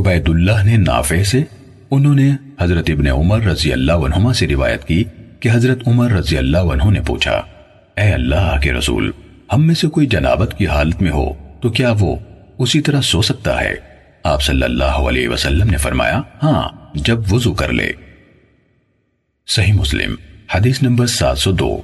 عبید اللہ نے نافع سے انہوں نے حضرت ابن عمر رضی اللہ عنہما سے روایت کی کہ حضرت عمر رضی اللہ عنہ نے پوچھا، اے اللہ کے رسول، ہم میں سے کوئی جنابت کی حالت میں ہو تو کیا وہ اسی طرح سو سکتا ہے؟ آپ صلی اللہ علیہ وسلم نے فرمایا ہاں جب وضو کر لے. صحیح مسلم، حدیث نمبر سات سو دو۔